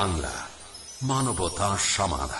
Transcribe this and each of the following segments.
বাংলা মানবতা সমাধান।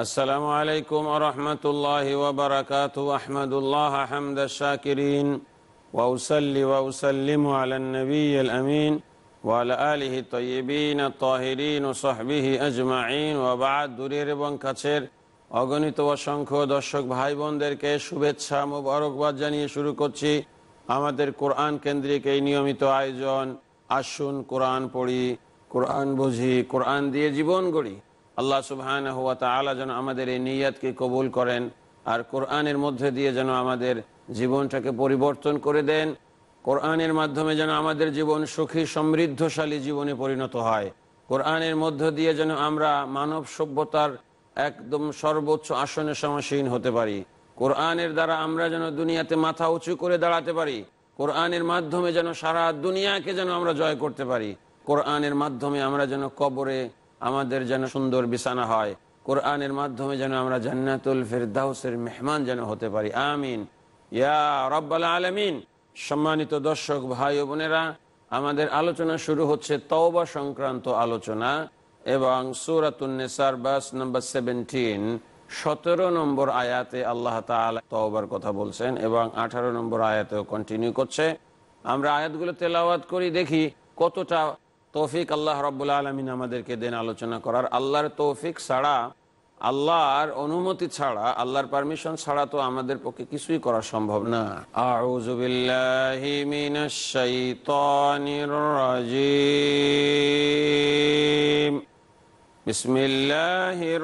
السلام عليكم ورحمة الله وبركاته أحمد الله حمد الشاكرين وأسلي وأسلم على النبي الأمين وعلى آله الطيبين الطاهرين وصحبه أجمعين وبعد দূরের এবং কাছের অগণিত অসংখ্য দর্শক ভাই বোনদেরকে শুভেচ্ছা মোবারকবাদ জানিয়ে শুরু করছি আমাদের কোরআন কেন্দ্রিক এই নিয়মিত আয়োজন আসুন কোরআন পড়ি কোরআন বুঝি কোরআন দিয়ে জীবন গড়ি আল্লাহ সুবহান হুয়া তালা যেন আমাদের এই নিয়াতকে কবুল করেন আর কোরআনের মধ্যে দিয়ে যেন আমাদের জীবনটাকে পরিবর্তন করে দেন। কোরআনের মাধ্যমে যেন আমাদের জীবন সুখী, সমৃদ্ধশালী জীবনে পরিণত হয়। কোরআনের মধ্য দিয়ে যেন আমরা মানব সভ্যতার একদম সর্বোচ্চ আসনে সমাসীন হতে পারি। কোরআনের দ্বারা আমরা যেন দুনিয়াতে মাথা উঁচু করে দাঁড়াতে পারি। কোরআনের মাধ্যমে যেন সারা দুনিয়াকে যেন আমরা জয় করতে পারি। কোরআনের মাধ্যমে আমরা যেন কবরে আমাদের যেন সুন্দর বিছানা হয়। কোরআনের মাধ্যমে যেন আমরা জান্নাতুল ফেরদাউসের মেহমান যেন হতে পারি। আমিন। ইয়া রব্বাল আলমিন। সম্মানিত দর্শক, ভাই ও বোনেরা, আমাদের আলোচনা শুরু হচ্ছে তওবা সংক্রান্ত আলোচনা এবং সুরাতুন্নেসার বাস নম্বর সেভেন্টিন, সতেরো নম্বর আয়াতে আল্লাহ তওবার কথা বলছেন এবং আঠারো নম্বর আয়াতেও কন্টিনিউ করছে। আমরা আয়াতগুলো তেলাওয়াত করি, দেখি কতটা তৌফিক আল্লাহ রব্বুল্লা আলমিন আমাদেরকে দেন আলোচনা করার। আল্লাহর তৌফিক ছাড়া, আল্লাহর অনুমতি ছাড়া, আল্লাহর পারমিশন ছাড়া তো আমাদের পক্ষে কিছুই করা সম্ভব না। বিসমিল্লাহির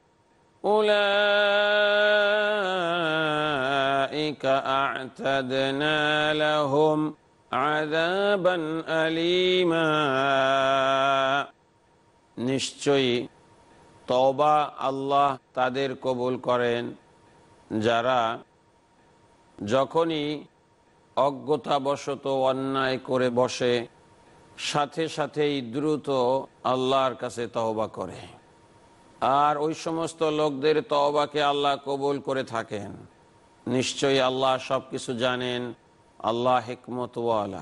أولئك أعتدنا لهم عذابا أليما নিশ্চয়ই তবা আল্লাহ তাদের কবুল করেন যারা যখনই অজ্ঞতাবশত অন্যায় করে বসে সাথে সাথেই দ্রুত আল্লাহর কাছে তহবা করে আর ওই সমস্ত লোকদের তওবাকে আল্লাহ কবুল করে থাকেন। নিশ্চয়ই আল্লাহ সব কিছু জানেন। আল্লাহ হেকমতওয়ালা।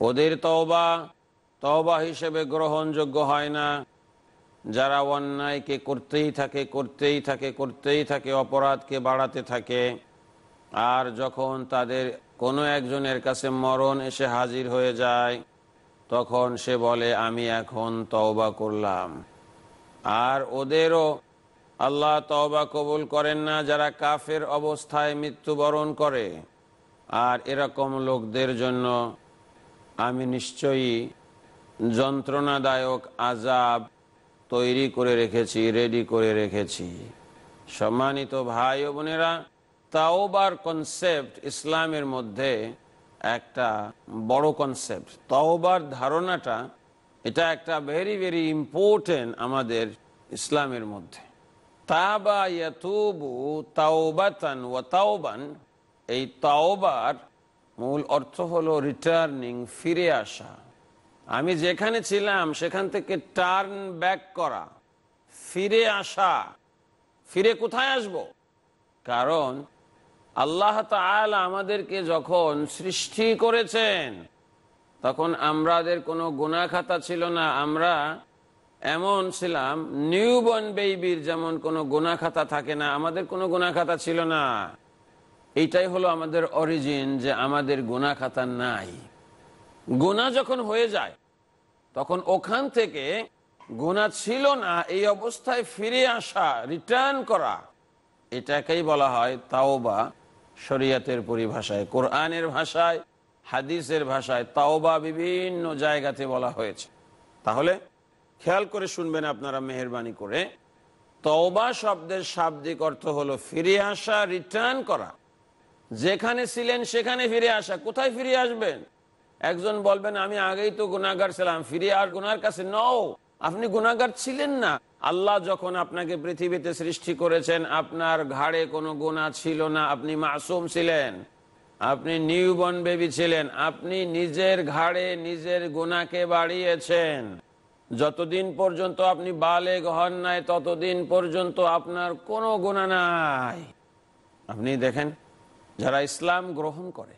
ওদের তওবা তওবা হিসেবে গ্রহণযোগ্য হয় না। যারা অন্যায়কে করতেই থাকে করতেই থাকে করতেই থাকে, অপরাধকে বাড়াতে থাকে, আর যখন তাদের কোনো একজনের কাছে মরণ এসে হাজির হয়ে যায়, তখন সে বলে, আমি এখন তওবা করলাম। আর ওদেরও আল্লাহ তওবা কবুল করেন না যারা কাফের অবস্থায় মৃত্যুবরণ করে। আর এরকম লোকদের জন্য আমি নিশ্চয়ই যন্ত্রণাদায়ক আজাব তৈরি করে রেখেছি রেডি করে রেখেছি। সম্মানিত ভাই ও বোনেরা, তাওবার কনসেপ্ট ইসলামের মধ্যে একটা বড় কনসেপ্ট তওবার ধারণাটা এটা একটা ভেরি ভেরি ইম্পর্টেন্ট আমাদের ইসলামের মধ্যে। তাবা ইয়াতুবু এই তাওবার মূল অর্থ হলো রিটার্নিং ফিরে আসা। আমি যেখানে ছিলাম, সেখান থেকে টার্ন ব্যাক করা, ফিরে আসা। ফিরে কোথায় আসব? কারণ আল্লাহ আমাদেরকে যখন সৃষ্টি করেছেন তখন আমাদের কোনো গুণা খাতা ছিল না। আমরা এমন ছিলাম নিউবর্ন বেবির যেমন কোনো গুণা খাতা থাকে না, আমাদের কোনো গুণা খাতা ছিল না। এইটাই হলো আমাদের অরিজিন যে আমাদের গুণা খাতা নাই। গুণা যখন হয়ে যায়, তখন ওখান থেকে গুণা ছিল না, এই অবস্থায় ফিরে আসা রিটার্ন করা, এটাকেই বলা হয় তাও বা শরিয়াতের পরিভাষায়, কোরআনের ভাষায়। হাদিসের ভাষায় তাওবা বিভিন্ন জায়গাতে বলা হয়েছে। তাহলে খেয়াল করে শুনবেন আপনারা মেহরবানি করে। তওবা শব্দের শাব্দিক অর্থ হলো ফিরে আসা রিটার্ন করা। যেখানে ছিলেন সেখানে ফিরে আসা। কোথায় ফিরে আসবেন? একজন বলবেন, আমি আগেই তো গুনাগার ছিলাম। ফিরে আর গুনার কাছে নও। আপনি গুনাগার ছিলেন না। আল্লাহ যখন আপনাকে পৃথিবীতে সৃষ্টি করেছেন, আপনার ঘাড়ে কোনো গুণা ছিল না। আপনি মাসুম ছিলেন। আপনি নিউ নিউবর্ন বেবি ছিলেন, আপনি নিজের ঘাড়ে নিজের গুণাকে বাড়িয়েছেন। যতদিন পর্যন্ত আপনি বালেগ হন নাই, ততদিন পর্যন্ত আপনার কোনো গুণা নাই। আপনি দেখেন, যারা ইসলাম গ্রহণ করে,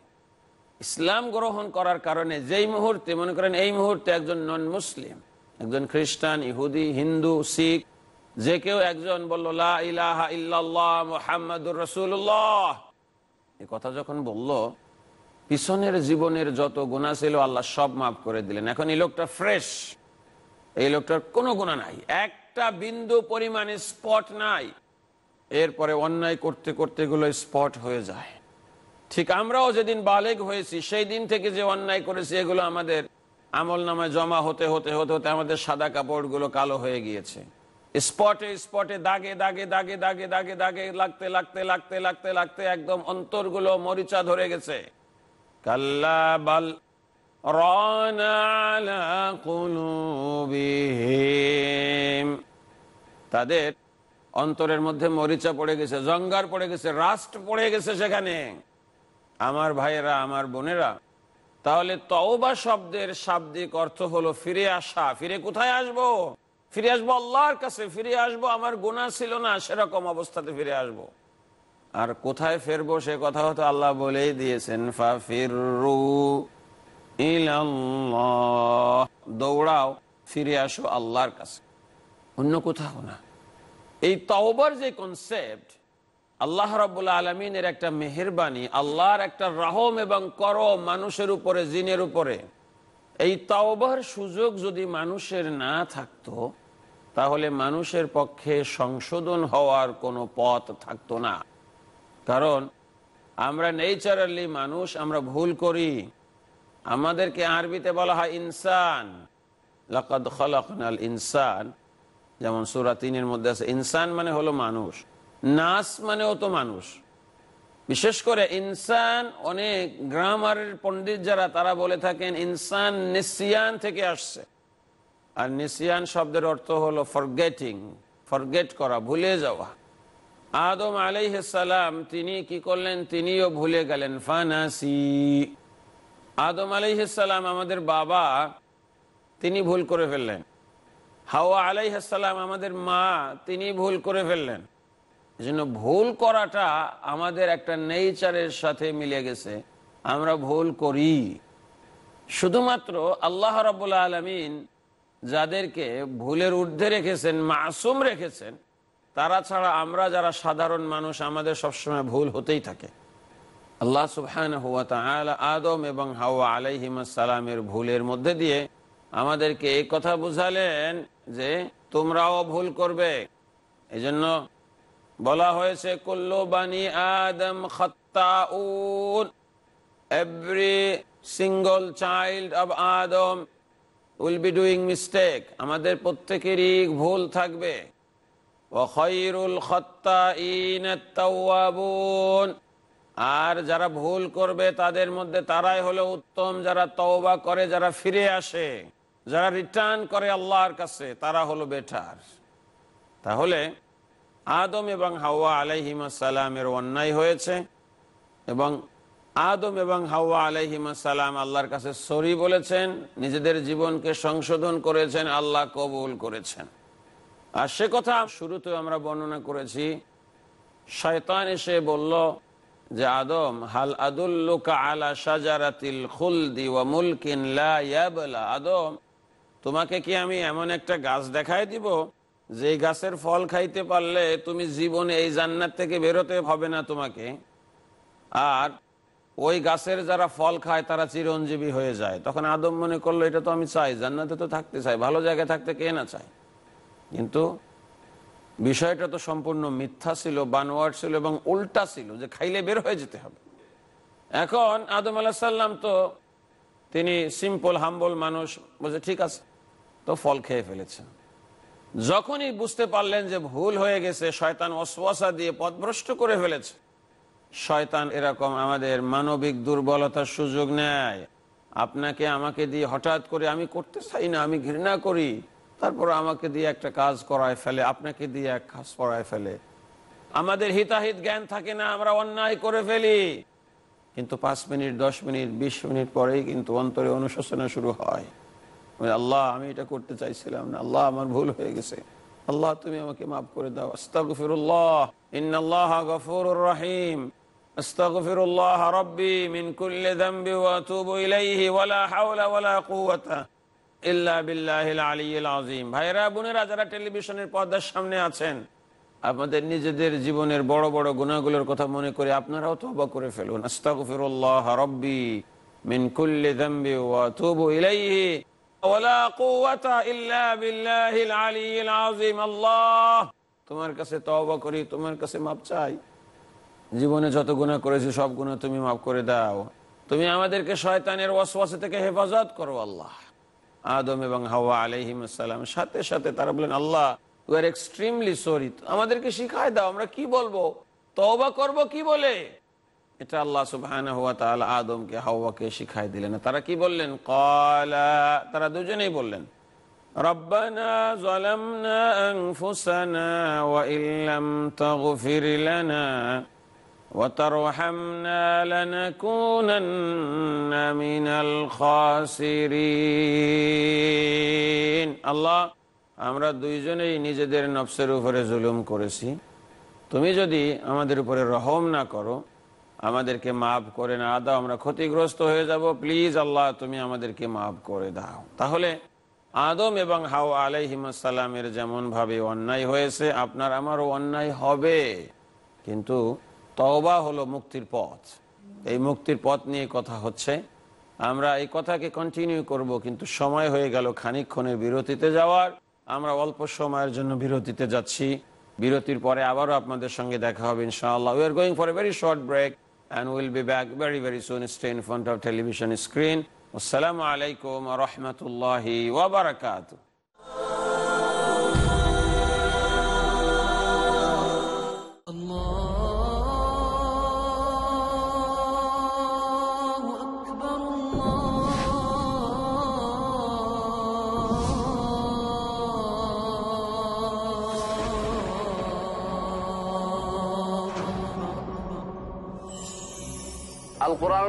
ইসলাম গ্রহণ করার কারণে যেই মুহূর্তে, মনে করেন এই মুহূর্তে একজন নন মুসলিম, একজন খ্রিস্টান, ইহুদি, হিন্দু, শিখ, যে কেউ একজন বলল ইলাহা মুহাম্মাদুর রসুল্লাহ এ কথা যখন বলল, পিছনের জীবনের যত গুণা ছিল আল্লাহ সব মাফ করে দিলেন। এখন এই লোকটা ফ্রেশ এই লোকটার কোনো গুণা নাই। একটা বিন্দু পরিমাণে স্পট নাই। এরপরে অন্যায় করতে করতে এগুলো স্পট হয়ে যায়। ঠিক আমরাও যেদিন বালেগ হয়েছি, সেই দিন থেকে যে অন্যায় করেছি, এগুলো আমাদের আমল নামায় জমা হতে হতে হতে হতে আমাদের সাদা কাপড়গুলো কালো হয়ে গিয়েছে। স্পটে স্পটে দাগে দাগে দাগে দাগে দাগে দাগে, লাগতে লাগতে লাগতে লাগতে লাগতে একদম অন্তরগুলো মরিচা ধরে গেছে। কাল্লা বাল তাদের অন্তরের মধ্যে মরিচা পড়ে গেছে, জঙ্গার পড়ে গেছে রাস্ট পড়ে গেছে সেখানে। আমার ভাইয়েরা, আমার বোনেরা, তাহলে তওবা শব্দের শাব্দিক অর্থ হলো ফিরে আসা। ফিরে কোথায় আসব? ফিরে আসব আল্লাহর কাছে, ফিরে আসব, আমার গুণা ছিল না, সেরকম অবস্থাতে ফিরে আসব। আর কোথায় ফেরবো সে কথা হয়তো আল্লাহ বলেই দিয়েছেন দৌড়াও, ফিরে আসো আল্লাহর কাছে। অন্য কোথাও না। এই তওবার যে কনসেপ্ট আল্লাহ রব্বুল্লা আলমিনের একটা মেহরবানি, আল্লাহর একটা রহম এবং করম মানুষের উপরে, জিনের উপরে, এই তাওবার সুযোগ যদি মানুষের না থাকতো তাহলে মানুষের পক্ষে সংশোধন হওয়ার কোনো পথ থাকতো না। কারণ আমরা নেচারালি মানুষ, আমরা ভুল করি। আমাদেরকে আরবিতে বলা হয় ইনসান। লাকাদ ইনসান। যেমন সুরা তিনের মধ্যে আছে, ইনসান মানে হলো মানুষ। নাস মানেও তো মানুষ। বিশেষ করে ইনসান, অনেক গ্রামারের পণ্ডিত যারা, তারা বলে থাকেন, ইনসান নিসিয়ান থেকে আসছে। আর নিসিয়ান শব্দের অর্থ হলো ফরগেটিং ফরগেট করা, ভুলে যাওয়া। আদম আলাইসালাম তিনি কি করলেন? তিনিও ভুলে গেলেন। ফানাসি। আদম আলাইসালাম আমাদের বাবা, তিনি ভুল করে ফেললেন। হাওয়া আলাইহাসাল্লাম আমাদের মা, তিনি ভুল করে ফেললেন। জন্য ভুল করাটা আমাদের একটা নেচারের সাথে মিলে গেছে। আমরা ভুল করি। শুধুমাত্র আল্লাহ রবুল্লা আলমিন যাদেরকে ভুলের ঊর্ধ্বে রেখেছেন, মাসুম রেখেছেন, তারা ছাড়া আমরা যারা সাধারণ মানুষ, আমাদের সবসময় ভুল হতেই থাকে। আল্লাহ সুবহান হুয়া আদম এবং হাওয়া আলাইহিমাসালামের ভুলের মধ্যে দিয়ে আমাদেরকে এই কথা বুঝালেন যে তোমরাও ভুল করবে। এই জন্য বলা হয়েছে, কুল্লু বানি আদম খত্তাউন। Every single child of Adam will be doing mistake. আমাদের প্রত্যেকেরই ভুল থাকবে। আর যারা ভুল করবে, তাদের মধ্যে তারাই হলো উত্তম। যারা তওবা করে, যারা ফিরে আসে, যারা রিটার্ন করে আল্লাহর কাছে, তারা হলো বেটার তাহলে আদম এবং হাওয়া আলাইহিমা সালামের অন্যায় হয়েছে এবং আদম এবং হাওয়া আলাইহিমা সালাম আল্লাহর কাছে সরি বলেছেন, নিজেদের জীবনকে সংশোধন করেছেন, আল্লাহ কবুল করেছেন। আর সে কথা শুরুতে আমরা বর্ণনা করেছি, শয়তান এসে বলল যে, আদম, হাল আদুল্লুকা আলা সাজারাতিল খুলদি ওয়া মুলকিন লা আদম, তোমাকে কি আমি এমন একটা গাছ দেখাই দিব যে গাছের ফল খাইতে পারলে তুমি জীবনে এই জান্নাত থেকে বেরোতে হবে না তোমাকে? আর ওই গাছের যারা ফল খায়, তারা চিরঞ্জীবী হয়ে যায়। তখন আদম মনে করল, এটা তো আমি চাই, জান্নাতে তো থাকতে চাই, ভালো জায়গায় থাকতে কে না চায়? কিন্তু বিষয়টা তো সম্পূর্ণ মিথ্যা ছিল বানোয়ার ছিল এবং উল্টা ছিল, যে খাইলে বের হয়ে যেতে হবে। এখন আদম আলাহাল্লাম তো তিনি সিম্পল হাম্বল মানুষ, বলছে, ঠিক আছে, তো ফল খেয়ে ফেলেছেন। যখনই বুঝতে পারলেন যে ভুল হয়ে গেছে, শয়তান অশ্বাসা দিয়ে পথভ্রষ্ট করে ফেলেছে। শয়তান এরকম আমাদের মানবিক দুর্বলতার সুযোগ নেয়। আপনাকে আমাকে দিয়ে হঠাৎ করে আমি করতে চাই না, আমি ঘৃণা করি। তারপর আমাকে দিয়ে একটা কাজ করায় ফেলে, আপনাকে দিয়ে এক কাজ করায় ফেলে। আমাদের হিতাহিত জ্ঞান থাকে না, আমরা অন্যায় করে ফেলি। কিন্তু পাঁচ মিনিট, দশ মিনিট, বিশ মিনিট পরেই কিন্তু অন্তরে অনুশোচনা শুরু হয়। আল্লাহ, আমি এটা করতে চাইছিলাম না, আল্লাহ, আমার ভুল হয়ে গেছে। আল্লাহ, তুমি আমাকে মাফ করে দাও। আস্তাগফিরুল্লাহ, ইন্নাল্লাহ গফুরুর রহিম। আস্তাগফিরুল্লাহ রাব্বি মিন কুল্লি যামবি ওয়া আতুবু ইলাইহি ওয়ালা হাওলা ওয়ালা কুওয়াতা ইল্লা বিল্লাহিল আলিয়্যিল আযীম। ভাইরা বোনেরা, যারা টেলিভিশনের পর্দার সামনে আছেন আমাদের নিজেদের জীবনের বড় বড় গুনাহগুলোর কথা মনে করে আপনারাও তওবা করে ফেলুন। আস্তাগফিরুল্লাহ রাব্বি মিন কুল্লি যামবি ওয়া আতুবু ইলাইহি ওয়ালা কুওয়াতা ইল্লা বিল্লাহিল আলিয়্যিল আযীম। আল্লাহ, তোমার কাছে তওবা করি, তোমার কাছে মাপ চাই। জীবনে যত গুণা করেছি সব গুণা তুমি মাফ করে দাও তুমি আমাদেরকে শয়তানের ওয়াসওয়াসা থেকে হেফাজত করো আল্লাহ আদম এবং হাওয়া আলাইহিম সালাম সাথে সাথে তারা বলেন আল্লাহ ইউ আর এক্সট্রিমলি সরি আমাদেরকে শিখাই দাও আমরা কি বলবো তওবা করব কি বলে এটা আল্লাহ সুবহানাহু ওয়া তাআলা আদমকে হাওয়াকে শিখাই দিলেন তারা কি বললেন ক্বালা তারা দুজনেই বললেন ربنا ظلمنا أنفسنا وإن لم تغفر لنا وترحمنا لنكونن من الخاسرين আল্লাহ আমরা দুইজনেই নিজেদের নফসের উপরে জুলুম করেছি তুমি যদি আমাদের উপরে রহম না করো আমাদেরকে মাফ করে না দাও আমরা ক্ষতিগ্রস্ত হয়ে যাব প্লিজ আল্লাহ তুমি আমাদেরকে মাফ করে দাও তাহলে আদম এবং হাও আলাইহিমাসাল্লামের যেমন ভাবে অন্যায় হয়েছে আপনার আমারও অন্যায় হবে কিন্তু তওবা হলো মুক্তির পথ। এই মুক্তির পথ নিয়ে কথা হচ্ছে। আমরা এই কথাকে কন্টিনিউ করব, কিন্তু সময় হয়ে গেল খানিক্ষণের বিরতিতে যাওয়ার। আমরা অল্প সময়ের জন্য বিরতিতে যাচ্ছি। বিরতির পরে আবারও আপনাদের সঙ্গে দেখা হবে ইনশাআল্লাহ। We are going for a very short break and will be back very very soon stay in front of television screen আসসালামু আলাইকুম রহমতুল্লাহি ওবরাকাতু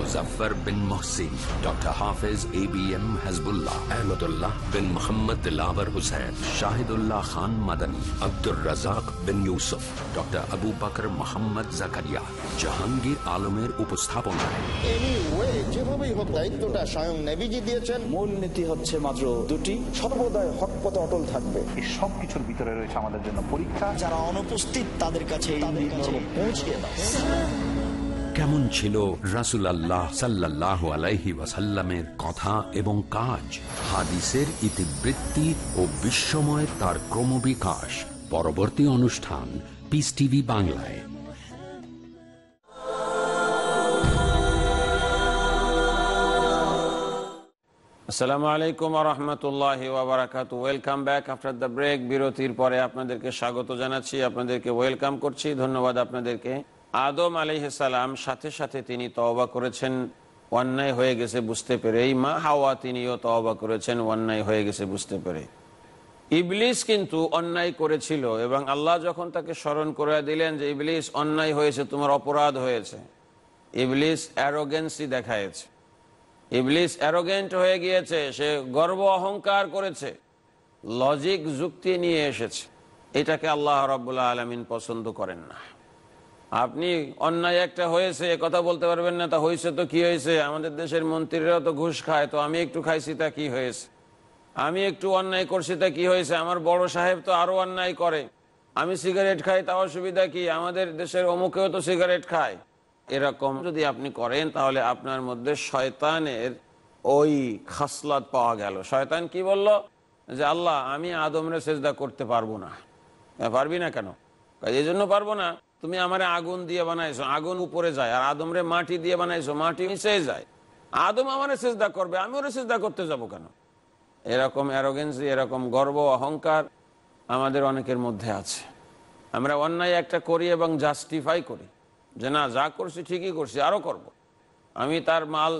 Muzaffar bin Mohsin doctor Hafez A B M Hazbullah Ahmadullah bin Mohammad Dilabar Hussain Shahidullah Khan Madani Abdur Razzak bin Yusuf doctor Abu Bakar Mohammad Zakaria Jahangir আলমের উপস্থাপনায় যেভাবেই হোক দায়িত্বটা স্বয়ং নেভিজি দিয়েছেন। মূল নীতি হচ্ছে মাত্র দুটি। সর্বদাই হক পথে অটল থাকবে। এই সব কিছুর ভিতরে রয়েছে আমাদের জন্য পরীক্ষা। যারা অনুপস্থিত তাদের কাছে দাও কেমন ছিল রাসুল আল্লাহ সাল্লাহ আলাইহি ওয়াসাল্লামের কথা এবং কাজ? হাদিসের ইতিবৃত্তি ও বিশ্বময় তার ক্রমবিকাশ। পরবর্তী অনুষ্ঠান পিস টিভি বাংলায়। আসসালামু আলাইকুম রহমতুল্লাহ ওবরাকাত welcome back after the break বিরতির পরে আপনাদেরকে স্বাগত জানাচ্ছি, আপনাদেরকে ওয়েলকাম করছি। ধন্যবাদ আপনাদেরকে। আদম আলিহাসালাম সাথে সাথে তিনি তওবা করেছেন, অন্যায় হয়ে গেছে বুঝতে পেরে মা হাওয়া তিনিও তওবা করেছেন, অন্যায় হয়ে গেছে বুঝতে পেরে। ইবলিস কিন্তু অন্যায় করেছিল এবং আল্লাহ যখন তাকে স্মরণ করে দিলেন যে, ইবলিস, অন্যায় হয়েছে, তোমার অপরাধ হয়েছে। ইবলিস অ্যারোগেন্সি দেখায়ছে ইবলিস অ্যারোগেন্ট হয়ে গিয়েছে, সে গর্ব অহংকার করেছে, লজিক যুক্তি নিয়ে এসেছে। এটাকে আল্লাহ রব্বুল্লাহ আলমিন পছন্দ করেন না। আপনি অন্যায় একটা হয়েছে কথা বলতে পারবেন না, তা হয়েছে তো কি হয়েছে? আমাদের দেশের মন্ত্রীরাও তো ঘুষ খায়, তো আমি একটু খাইছি, তা কি হয়েছে? আমি একটু অন্যায় করছি, তা কি হয়েছে? আমার বড় সাহেব তো আরও অন্যায় করে। আমি সিগারেট খাই তা অসুবিধা কি? আমাদের দেশের অমুকেও তো সিগারেট খায়। এরকম যদি আপনি করেন, তাহলে আপনার মধ্যে শয়তানের ওই খাসলাত পাওয়া গেল। শয়তান কি বলল? যে আল্লাহ, আমি আদমরে সেজদা করতে পারব না। পারবি না কেন? এই জন্য পারব না। তুমি আমারে আগুন দিয়ে বানাইছো, আগুন উপরে যায়, আর আদমরে মাটি দিয়ে বানাইছো, মাটি নিচে যায়। আদম আমারে চেষ্টা করবে, আমি ওরে সেজদা করতে যাব কেন? এরকম অ্যারোগেন্সি এরকম গর্ব, অহংকার আমাদের অনেকের মধ্যে আছে। আমরা অন্যায় একটা করি এবং জাস্টিফাই করি। যে না, যা করছি ঠিকই করছি আরও করব। আমি তার মাল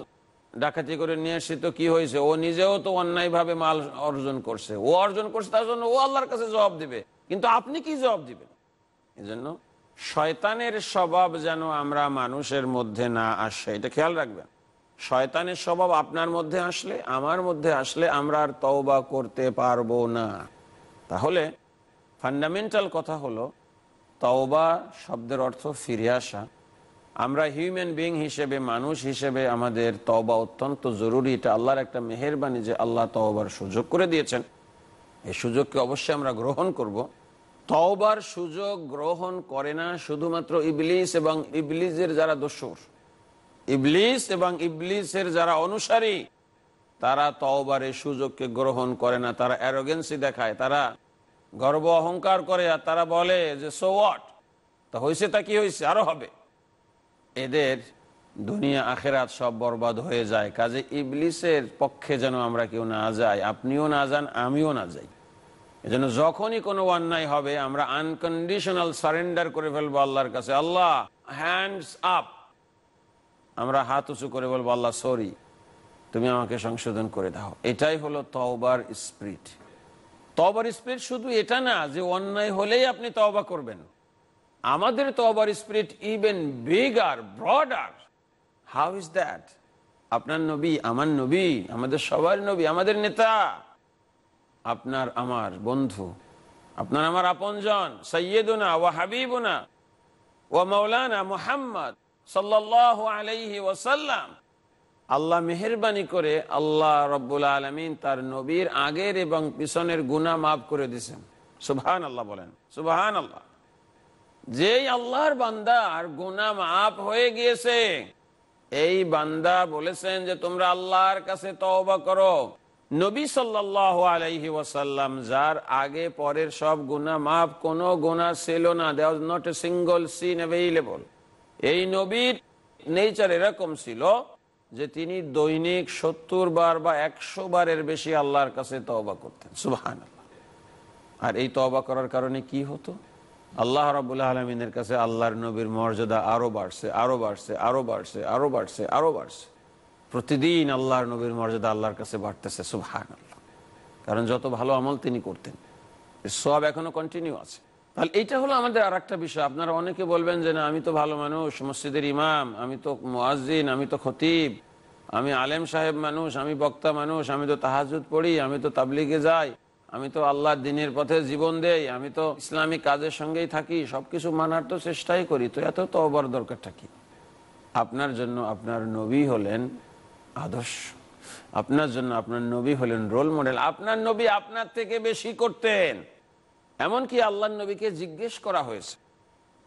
ডাকাতি করে নিয়ে এসছি তো কি হয়েছে? ও নিজেও তো অন্যায়ভাবে মাল অর্জন করছে। ও অর্জন করছে তার জন্য ও আল্লাহর কাছে জবাব দিবে। কিন্তু আপনি কি জবাব দিবেন? এই জন্য শয়তানের স্বভাব যেন আমরা মানুষের মধ্যে না আসে, এটা খেয়াল রাখবেন। শয়তানের স্বভাব আপনার মধ্যে আসলে, আমার মধ্যে আসলে আমরা আর তওবা করতে পারব না। তাহলে ফান্ডামেন্টাল কথা হলো, তওবা শব্দের অর্থ ফিরে আসা। আমরা হিউম্যান বিং হিসেবে, মানুষ হিসেবে আমাদের তওবা অত্যন্ত জরুরি। এটা আল্লাহর একটা মেহরবানি যে আল্লাহ তওবার সুযোগ করে দিয়েছেন। এই সুযোগকে অবশ্যই আমরা গ্রহণ করব। তওবার সুযোগ গ্রহণ করে না শুধুমাত্র ইবলিস এবং ইবলিসের যারা দোসর ইবলিস এবং ইবলিসের যারা অনুসারী, তারা তওবার এই সুযোগকে গ্রহণ করে না, তারা অ্যারোগেন্সি দেখায়, তারা গর্ব অহংকার করে আর তারা বলে যে সো ওয়াট তা হয়েছে তা কি হয়েছে আরও হবে। এদের দুনিয়া আখেরাত সব বরবাদ হয়ে যায়। কাজে ইবলিসের পক্ষে যেন আমরা কেউ না যাই, আপনিও না যান, আমিও না যাই। এজন্য যখনই কোনো অন্যায় হবে, আমরা আনকন্ডিশনাল সারেন্ডার করে ফেলব আল্লাহর কাছে। আল্লাহ হ্যান্ডস আপ আমরা হাত উঁচু করে বলব, আল্লাহ সরি তুমি আমাকে সংশোধন করে দাও। এটাই হলো তওবার স্পিরিট তবার স্পিরিট শুধু এটা না, যে অন্যায় হলেই আপনি তওবা করবেন। আমাদের তবার spirit even bigger broader how is that আপনার নবী, আমার নবী, আমাদের সবার নবী, আমাদের নেতা। আপনার আমার বন্ধু, আপনার আমার আপনজন সৈয়দনা ও হাবিবনা ও মৌলানা মুহাম্মদ আলাইহি ওসাল্লাম আল্লাহ মেহরবানি করে আল্লাহ রব্বুল আলমিন তার নবীর আগের এবং পিছনের গুণা মাফ করে দিয়েছেন। সুবহান আল্লাহ বলেন সুবহান আল্লাহ যেই আল্লাহর বান্দা আর গুণা মাফ হয়ে গিয়েছে, এই বান্দা বলেছেন যে তোমরা আল্লাহর কাছে তওবা করো। নবী সাল্লাহ আলাইহি ওয়াসাল্লাম যার আগে পরের সব গুণা মাফ কোনো গুণা ছিল না। There was not a single sin available এই নবীর নেচার এরকম ছিল যে তিনি দৈনিক সত্তর বার বা একশো বারের বেশি আল্লাহর কাছে তওবা করতেন। সুবাহান আর এই তওবা করার কারণে কি হতো? আল্লাহ রাবুল্লাহ আলমিনের কাছে আল্লাহর নবীর মর্যাদা আরও বাড়ছে আরও বাড়ছে আরও বাড়ছে আরও বাড়ছে আরও বাড়ছে। প্রতিদিন আল্লাহর নবীর মর্যাদা আল্লাহর কাছে বাড়তেছে আল্লাহ কারণ যত ভালো আমল তিনি করতেন সব এখনও কন্টিনিউ আছে। তাহলে এইটা হলো আমাদের আর একটা বিষয়। আপনারা অনেকে বলবেন যে, না, আমি তো ভালো মানুষ, মসজিদের ইমাম, আমি তো মোয়াজিন আমি তো খতিব, আমি আলেম সাহেব মানুষ, আমি বক্তা মানুষ, আমি তো তাহাজুদ পড়ি, আমি তো তাবলিগে যাই, আমি তো আল্লাহর দিনের পথে জীবন দেই, আমি তো ইসলামিক কাজের সঙ্গেই থাকি, সবকিছু মানার তো চেষ্টাই করি। তো এত তো অবার দরকারটা কি? আপনার জন্য আপনার নবী হলেন আদর্শ। আপনার জন্য আপনার নবী হলেন রোল মডেল আপনার নবী আপনার থেকে বেশি করতেন। এমনকি আল্লাহ নবীকে জিজ্ঞেস করা হয়েছে।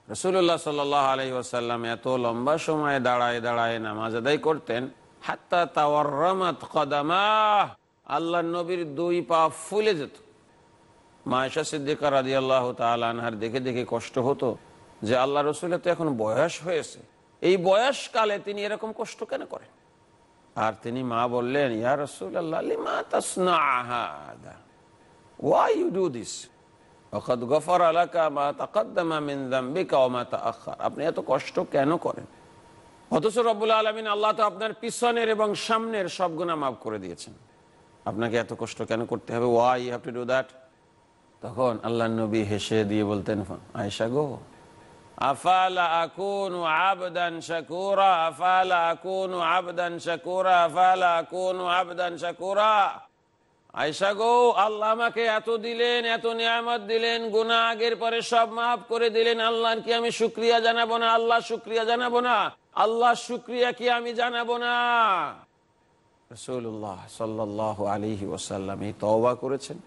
রসুল্লাহ সাল আলাই ওসাল্লাম এত লম্বা সময় দাঁড়ায় দাঁড়ায় নামাজ আদায় করতেন, হাত্তা তাওয়াররামাত কদামা আল্লাহ নবীর দুই পা ফুলে যেত। মায়েশা সিদ্দিকা রাজি আল্লাহ তালানহার দেখে দেখে কষ্ট হতো যে আল্লাহ রসুলের তো এখন বয়স হয়েছে। এই বয়সকালে তিনি এরকম কষ্ট কেন করেন? আর তিনি মা বললেন, ইয়া আপনি এত কষ্ট কেন করেন? অথচ রব্বুল আলমিন আল্লাহ তো আপনার পিছনের এবং সামনের সব গুণা মাফ করে দিয়েছেন। আপনাকে এত কষ্ট কেন করতে হবে? Why have to do that তখন আল্লাহ নবী হেসে দিয়ে বলতেন আয়সা গো আবদান গো, আল্লাহ আমাকে এত দিলেন এত দিলেন গুনাহ আগের পরে সব মাফ করে দিলেন। কি আমি শুক্রিয়া জানাব না? আল্লাহ শুক্রিয়া জানাব না? আল্লাহ শুক্রিয়া কি আমি জানাব না? রসুল্লাহ এই তওবা করেছেন,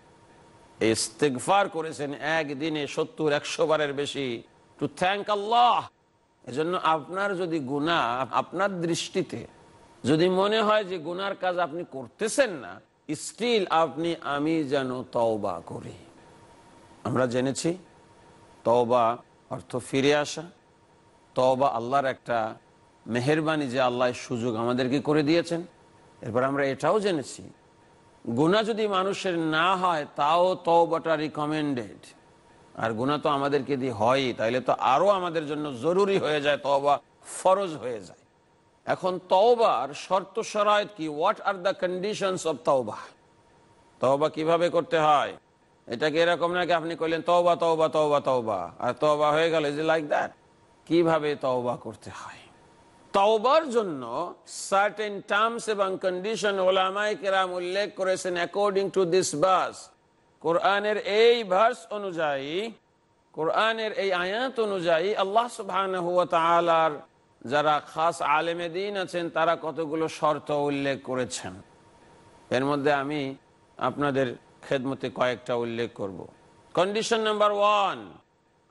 ইস্তেগফার করেছেন, একদিনে সত্তর, একশো বারের বেশি। টু থ্যাংক আল্লাহ এজন্য আপনার যদি গুণা আপনার দৃষ্টিতে যদি মনে হয় যে গুনার কাজ আপনি করতেছেন না স্টিল আপনি আমি যেন তওবা করি। আমরা জেনেছি, তওবা অর্থ ফিরে আসা। তওবা আল্লাহর একটা মেহরবানি যে আল্লাহ সুযোগ আমাদেরকে করে দিয়েছেন। এরপর আমরা এটাও জেনেছি গুণা যদি মানুষের না হয়, তাও তওবাটা রিকমেন্ডেড আর গুণা তো আমাদেরকে দিয়ে হয়, তাইলে তো আরও আমাদের জন্য জরুরি হয়ে যায়, তওবা ফরজ হয়ে যায়। এখন তওবার শর্ত শরায়ত কি? What are the conditions of তওবা? তওবা কীভাবে করতে হয়? এটাকে এরকম নাকি আপনি কইলেন, তওবা তওবা তওবা তওবা? আর তওবা হয়ে গেল ইজ লাইক দ্যাট কীভাবে তওবা করতে হয়? তওবার জন্য সার্টেন টার্মস এবং কন্ডিশন ওলামাই কেরাম উল্লেখ করেছেন অ্যাকর্ডিং টু দিস বাস কোরআনের এই ভার্স অনুযায়ী, কোরআনের এই আয়াত অনুযায়ী আল্লাহ তাআলার যারা খাস আলেমে দিন আছেন, তারা কতগুলো শর্ত উল্লেখ করেছেন। এর মধ্যে আমি আপনাদের খেদমতে কয়েকটা উল্লেখ করব। কন্ডিশন নাম্বার ওয়ান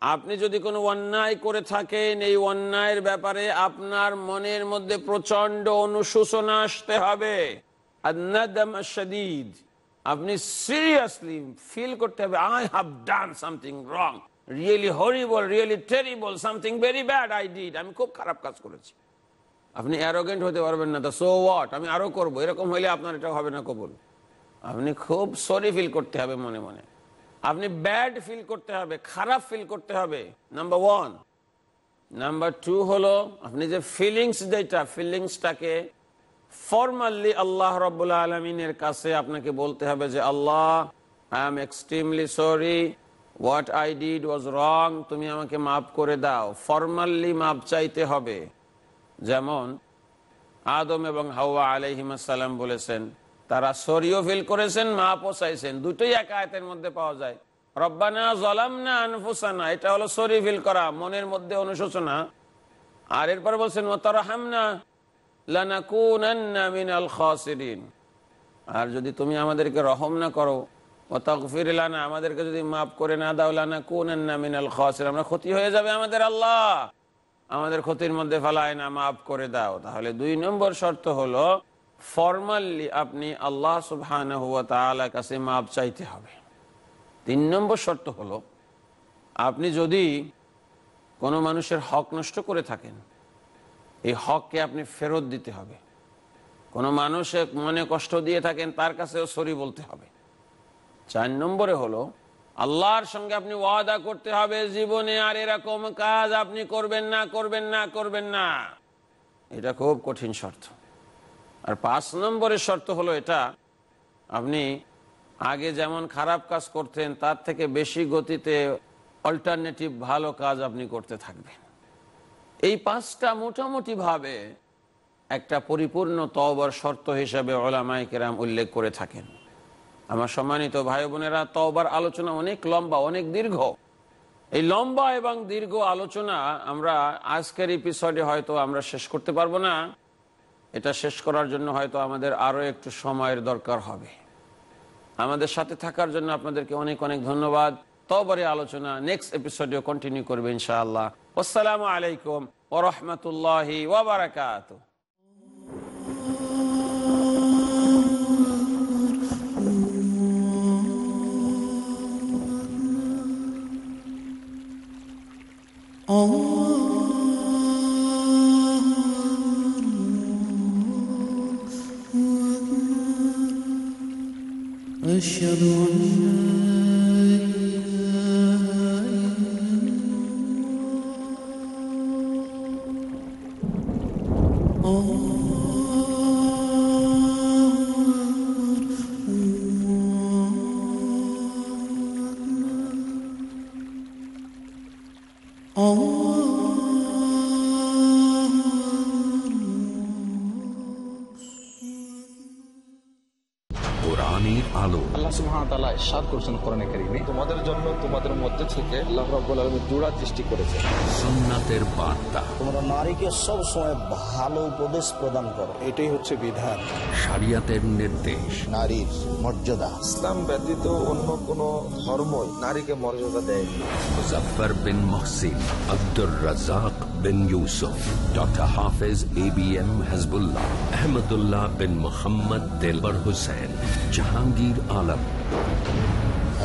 আপনি যদি কোনো অন্যায় করে থাকেন, এই অন্যায়ের ব্যাপারে আপনার মনের মধ্যে প্রচণ্ড অনুশোচনা আসতে হবে। আপনি সিরিয়াসলি ফিল করতে হবে I have done something wrong really horrible really terrible something very bad I did আমি খুব খারাপ কাজ করেছি। আপনি অ্যারোগেন্ট হতে পারবেন না তা সো ওয়াট আমি আরও করব। এরকম হলে আপনার এটা হবে না কবুল। আপনি খুব সরি ফিল করতে হবে মনে মনে। আপনি ব্যাড ফিল করতে হবে, খারাপ ফিল করতে হবে। নাম্বার ওয়ান নাম্বার টু হলো, আপনি যে ফিলিংস যেটা ফিলিংসটাকে ফর্মালি আল্লাহ রব্বুল্লা আলমিনের কাছে আপনাকে বলতে হবে যে Allah I am extremely sorry what I did was wrong তুমি আমাকে মাফ করে দাও ফর্মালি মাপ চাইতে হবে যেমন আদম এবং হাওয়া আলহিমাসাল্লাম বলেছেন তারা সরিও ফিল করেছেন মাপও চাইছেন দুটোই এক আয়তের মধ্যে পাওয়া যায় রব্বানা জলাম না আনফুসানা এটা হলো সরি ফিল করা মনের মধ্যে অনুশোচনা আর এরপর বলছেন ও তারা হামনা আর যদি তুমি আমাদেরকে রহম না করো লানা, আমাদেরকে যদি মাফ করে না দাও লানা কুনান্না মিনাল খাসির আমরা ক্ষতি হয়ে যাবে আমাদের আল্লাহ। আমাদের ক্ষতির মধ্যে ফেলায় না, মাফ করে দাও। তাহলে দুই নম্বর শর্ত হলো, ফর্মালি আপনি আল্লাহ সুবহানাহু ওয়া তাআলার কাছে মাপ চাইতে হবে। তিন নম্বর শর্ত হলো, আপনি যদি কোনো মানুষের হক নষ্ট করে থাকেন এই হককে আপনি ফেরত দিতে হবে। কোনো মানুষে মনে কষ্ট দিয়ে থাকেন, তার কাছেও সরি বলতে হবে। চার নম্বরে হলো, আল্লাহর সঙ্গে আপনি ওয়াদা করতে হবে, জীবনে আর এরকম কাজ আপনি করবেন না করবেন না করবেন না। এটা খুব কঠিন শর্ত। আর পাঁচ নম্বরের শর্ত হলো এটা, আপনি আগে যেমন খারাপ কাজ করতেন, তার থেকে বেশি গতিতে অল্টারনেটিভ ভালো কাজ আপনি করতে থাকবেন। এই পাঁচটা মোটামুটি ভাবে একটা পরিপূর্ণ তওবার শর্ত হিসাবে ওলামাই কেরাম উল্লেখ করে থাকেন। আমার সম্মানিত ভাই বোনেরা, তওবার আলোচনা অনেক লম্বা, অনেক দীর্ঘ। এই লম্বা এবং দীর্ঘ আলোচনা আমরা আজকের এপিসোডে হয়তো আমরা শেষ করতে পারব না। এটা শেষ করার জন্য হয়তো আমাদের আরও একটু সময়ের দরকার হবে। আমাদের সাথে থাকার জন্য আপনাদেরকে অনেক অনেক ধন্যবাদ। তবরে আলোচনা নেক্সট এপিসোডেও কন্টিনিউ করবে ইনশাআল্লাহ। আসসালামু আলাইকুম ওরহমতুল্লাহি ওবরাকাত সুবহানাহু করছেন কোরআনে কারীমে তোমাদের জন্য তোমাদের মধ্যে থেকে আল্লাহ রাব্বুল আলামিন জোড়া সৃষ্টি করেছে সুন্নাতের বার্তা। তোমরা নারীকে সব সময় ভালো উপদেশ প্রদান করো। এটাই হচ্ছে বিধান। শরিয়াতের নির্দেশ। নারীর মর্যাদা। ইসলাম ব্যতীত অন্য কোন ধর্মই নারীকে মর্যাদা দেয় Muzaffar bin Mohsin Abdur Razzak bin Yusuf doctor Hafez A B M Hazbullah Ahmadullah bin Mohammad Delwar Hussain Jahangir Alam.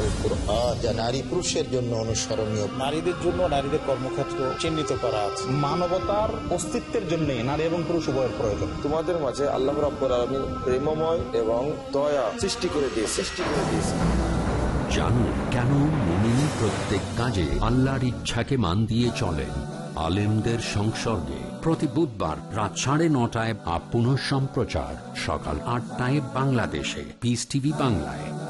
Al Quran যা নারী পুরুষের জন্য অনুসরণীয়। নারীদের জন্য নারীদের কর্মক্ষেত্র চিহ্নিত করা আছে। মানবতার অস্তিত্বের জন্য নারী এবং পুরুষ উভয়ের প্রয়োজন। তোমাদের মাঝে আল্লাহ রাব্বুল আলামিন প্রেমময় এবং দয়া সৃষ্টি করে দিয়ে সৃষ্টি করে দিয়েছে। জানুন কেন মুমিন প্রত্যেক কাজে আল্লাহর ইচ্ছাকে মান দিয়ে চলেন? আলেমদের সংসর্গে। প্রতি বুধবার রাত সাড়ে নটায় আপ সম্প্রচার সকাল আটটায় বাংলাদেশে। পিস টিভি বাংলায়।